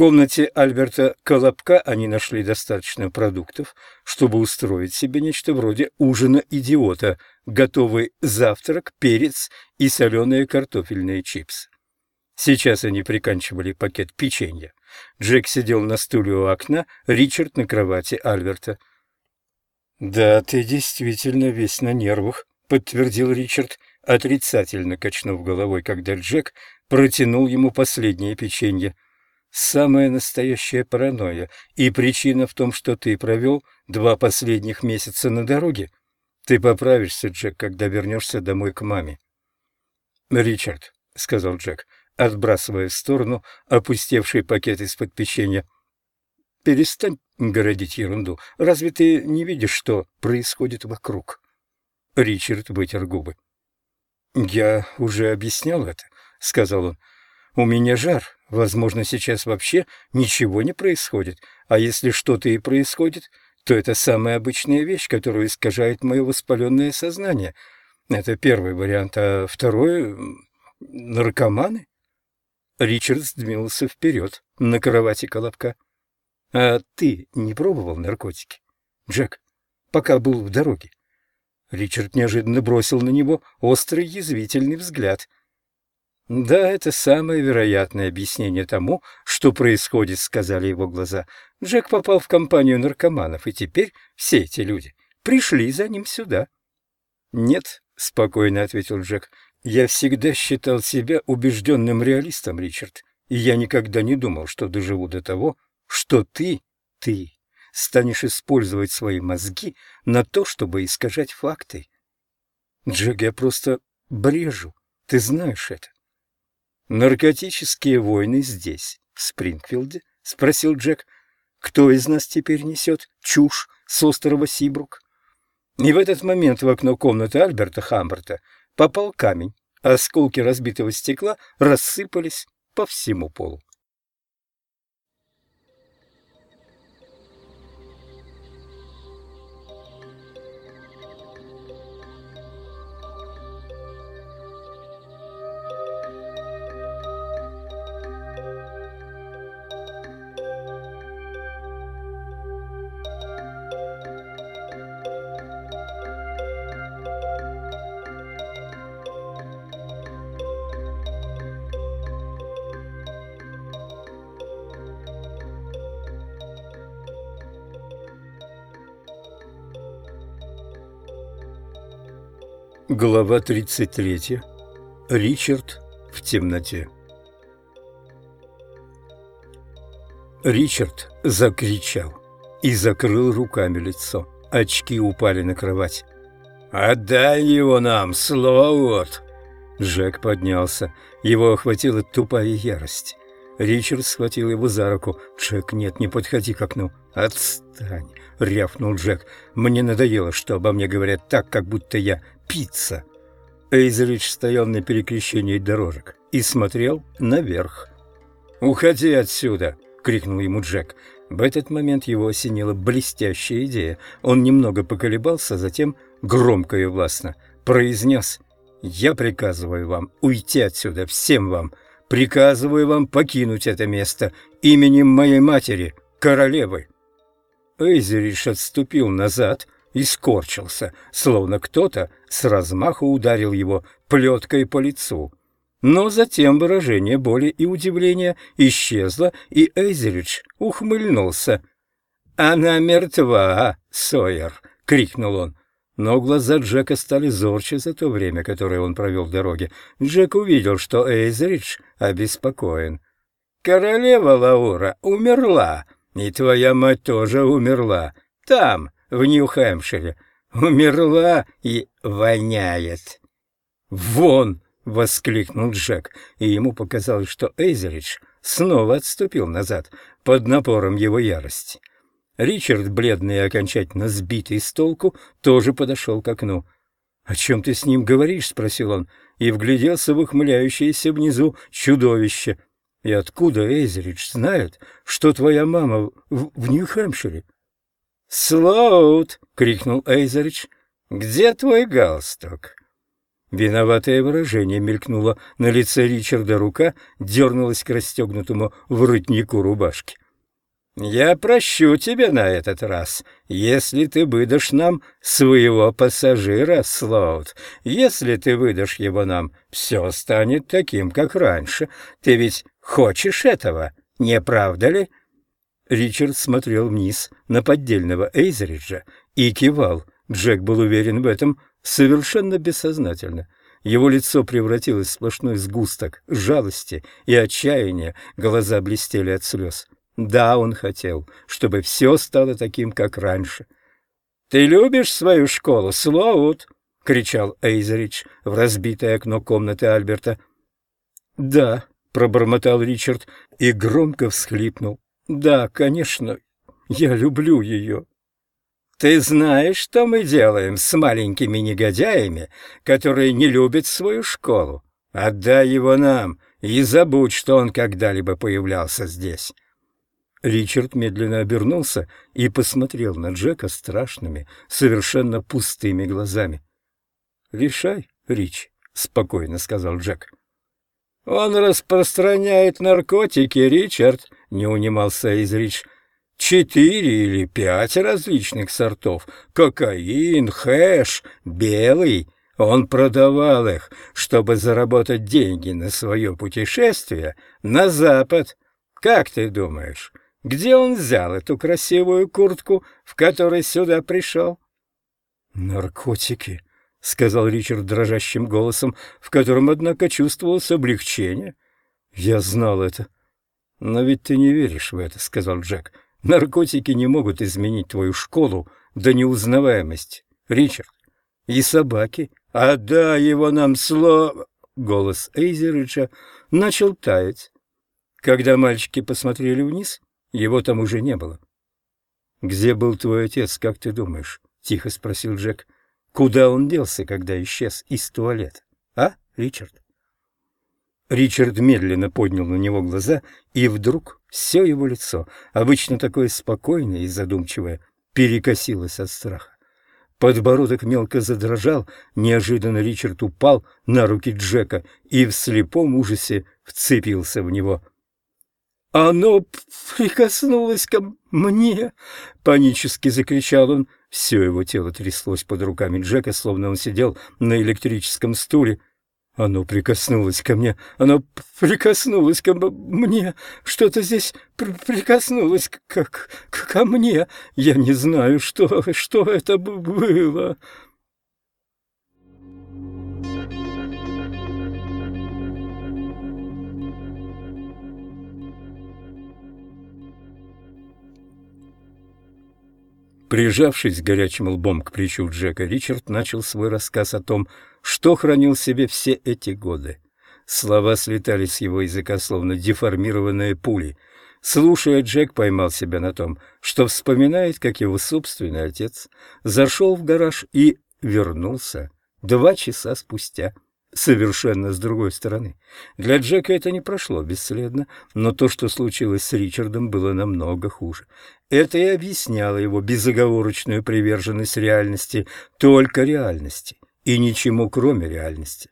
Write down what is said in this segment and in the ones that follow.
комнате Альберта Колобка они нашли достаточно продуктов, чтобы устроить себе нечто вроде ужина идиота, готовый завтрак, перец и соленые картофельные чипсы. Сейчас они приканчивали пакет печенья. Джек сидел на стуле у окна, Ричард на кровати Альберта. «Да, ты действительно весь на нервах», — подтвердил Ричард, отрицательно качнув головой, когда Джек протянул ему последнее печенье. Самая настоящая паранойя, и причина в том, что ты провел два последних месяца на дороге. Ты поправишься, Джек, когда вернешься домой к маме. «Ричард», — сказал Джек, отбрасывая в сторону опустевший пакет из-под печенья, — «перестань городить ерунду. Разве ты не видишь, что происходит вокруг?» Ричард вытер губы. «Я уже объяснял это», — сказал он. «У меня жар, Возможно, сейчас вообще ничего не происходит, а если что-то и происходит, то это самая обычная вещь, которая искажает мое воспаленное сознание. Это первый вариант, а второй — наркоманы. Ричард сдвинулся вперед на кровати Колобка. — А ты не пробовал наркотики, Джек, пока был в дороге? Ричард неожиданно бросил на него острый язвительный взгляд — «Да, это самое вероятное объяснение тому, что происходит», — сказали его глаза. Джек попал в компанию наркоманов, и теперь все эти люди пришли за ним сюда. «Нет», — спокойно ответил Джек, — «я всегда считал себя убежденным реалистом, Ричард, и я никогда не думал, что доживу до того, что ты, ты, станешь использовать свои мозги на то, чтобы искажать факты. Джек, я просто брежу, ты знаешь это. «Наркотические войны здесь, в Спрингфилде?» — спросил Джек. «Кто из нас теперь несет чушь с острова Сибрук?» И в этот момент в окно комнаты Альберта Хамберта попал камень. Осколки разбитого стекла рассыпались по всему полу. Глава 33. Ричард в темноте. Ричард закричал и закрыл руками лицо. Очки упали на кровать. «Отдай его нам, Слоуот!» Джек поднялся. Его охватила тупая ярость. Ричард схватил его за руку. «Джек, нет, не подходи к окну. Отстань!» — рявкнул Джек. «Мне надоело, что обо мне говорят так, как будто я пицца. Эйзелич стоял на перекрещении дорожек и смотрел наверх. «Уходи отсюда!» — крикнул ему Джек. В этот момент его осенила блестящая идея. Он немного поколебался, затем громко и властно произнес «Я приказываю вам уйти отсюда, всем вам. Приказываю вам покинуть это место именем моей матери, королевы». Эйзерич отступил назад — и скорчился, словно кто-то с размаху ударил его плеткой по лицу. Но затем выражение боли и удивления исчезло, и Эйзеридж ухмыльнулся. «Она мертва, Сойер!» — крикнул он. Но глаза Джека стали зорче за то время, которое он провел в дороге. Джек увидел, что Эйзеридж обеспокоен. «Королева Лаура умерла, и твоя мать тоже умерла. Там, в Нью-Хэмпшире. Умерла и воняет. «Вон!» — воскликнул Джек, и ему показалось, что Эйзеридж снова отступил назад под напором его ярости. Ричард, бледный и окончательно сбитый с толку, тоже подошел к окну. «О чем ты с ним говоришь?» — спросил он, и вгляделся в ухмыляющееся внизу чудовище. «И откуда Эйзеридж знает, что твоя мама в, в Нью-Хэмпшире?» «Слоут!» — крикнул Эйзерич. «Где твой галстук?» Виноватое выражение мелькнуло на лице Ричарда, рука дернулась к расстегнутому воротнику рубашки. «Я прощу тебя на этот раз, если ты выдашь нам своего пассажира, Слоут. Если ты выдашь его нам, все станет таким, как раньше. Ты ведь хочешь этого, не правда ли?» Ричард смотрел вниз на поддельного Эйзриджа и кивал. Джек был уверен в этом совершенно бессознательно. Его лицо превратилось в сплошной сгусток жалости и отчаяния, глаза блестели от слез. Да, он хотел, чтобы все стало таким, как раньше. «Ты любишь свою школу, Слоут?» — кричал Эйзерич в разбитое окно комнаты Альберта. «Да», — пробормотал Ричард и громко всхлипнул. «Да, конечно, я люблю ее». Ты знаешь, что мы делаем с маленькими негодяями, которые не любят свою школу? Отдай его нам и забудь, что он когда-либо появлялся здесь. Ричард медленно обернулся и посмотрел на Джека страшными, совершенно пустыми глазами. «Решай, Рич», — спокойно сказал Джек. «Он распространяет наркотики, Ричард», — не унимался из Рич четыре или пять различных сортов. Кокаин, хэш, белый. Он продавал их, чтобы заработать деньги на свое путешествие на запад. Как ты думаешь, где он взял эту красивую куртку, в которой сюда пришел? «Наркотики», — сказал Ричард дрожащим голосом, в котором, однако, чувствовалось облегчение. «Я знал это». «Но ведь ты не веришь в это», — сказал Джек. Наркотики не могут изменить твою школу до неузнаваемости, Ричард. И собаки. Отдай его нам слово. Голос Эйзерича начал таять. Когда мальчики посмотрели вниз, его там уже не было. «Где был твой отец, как ты думаешь?» — тихо спросил Джек. «Куда он делся, когда исчез из туалета? А, Ричард?» Ричард медленно поднял на него глаза, и вдруг все его лицо, обычно такое спокойное и задумчивое, перекосилось от страха. Подбородок мелко задрожал, неожиданно Ричард упал на руки Джека и в слепом ужасе вцепился в него. «Оно прикоснулось ко мне!» — панически закричал он. Все его тело тряслось под руками Джека, словно он сидел на электрическом стуле. Оно прикоснулось ко мне, оно прикоснулось ко мне, что-то здесь при прикоснулось как ко мне. Я не знаю, что, что это было. Прижавшись горячим лбом к плечу Джека, Ричард начал свой рассказ о том, что хранил себе все эти годы. Слова слетали с его языка, словно деформированные пули. Слушая, Джек поймал себя на том, что вспоминает, как его собственный отец зашел в гараж и вернулся два часа спустя совершенно с другой стороны. Для Джека это не прошло бесследно, но то, что случилось с Ричардом, было намного хуже. Это и объясняло его безоговорочную приверженность реальности, только реальности, и ничему кроме реальности.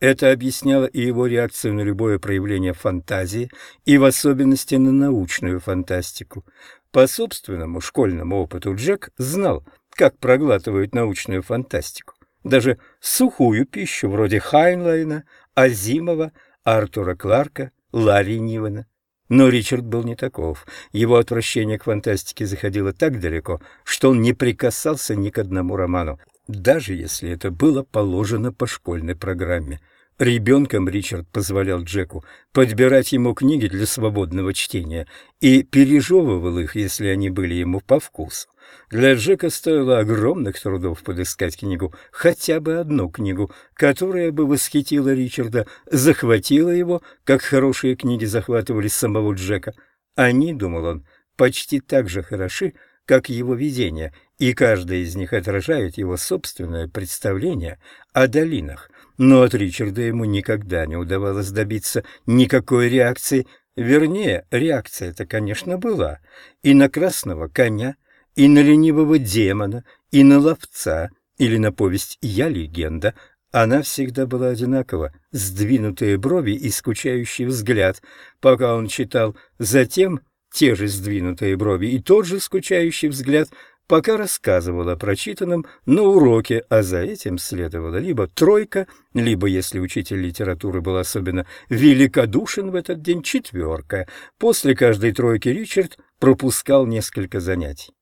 Это объясняло и его реакцию на любое проявление фантазии, и в особенности на научную фантастику. По собственному школьному опыту Джек знал, как проглатывают научную фантастику даже сухую пищу вроде Хайнлайна, Азимова, Артура Кларка, Ларри Нивана. Но Ричард был не таков. Его отвращение к фантастике заходило так далеко, что он не прикасался ни к одному роману, даже если это было положено по школьной программе. Ребенком Ричард позволял Джеку подбирать ему книги для свободного чтения и пережевывал их, если они были ему по вкусу. Для Джека стоило огромных трудов подыскать книгу, хотя бы одну книгу, которая бы восхитила Ричарда, захватила его, как хорошие книги захватывали самого Джека. Они, думал он, почти так же хороши, как его видения, и каждая из них отражает его собственное представление о долинах. Но от Ричарда ему никогда не удавалось добиться никакой реакции. Вернее, реакция-то, конечно, была. И на красного коня – и на ленивого демона, и на ловца, или на повесть «Я легенда», Она всегда была одинакова, сдвинутые брови и скучающий взгляд, пока он читал, затем те же сдвинутые брови и тот же скучающий взгляд, пока рассказывал о прочитанном на уроке, а за этим следовала либо тройка, либо, если учитель литературы был особенно великодушен в этот день, четверка. После каждой тройки Ричард пропускал несколько занятий.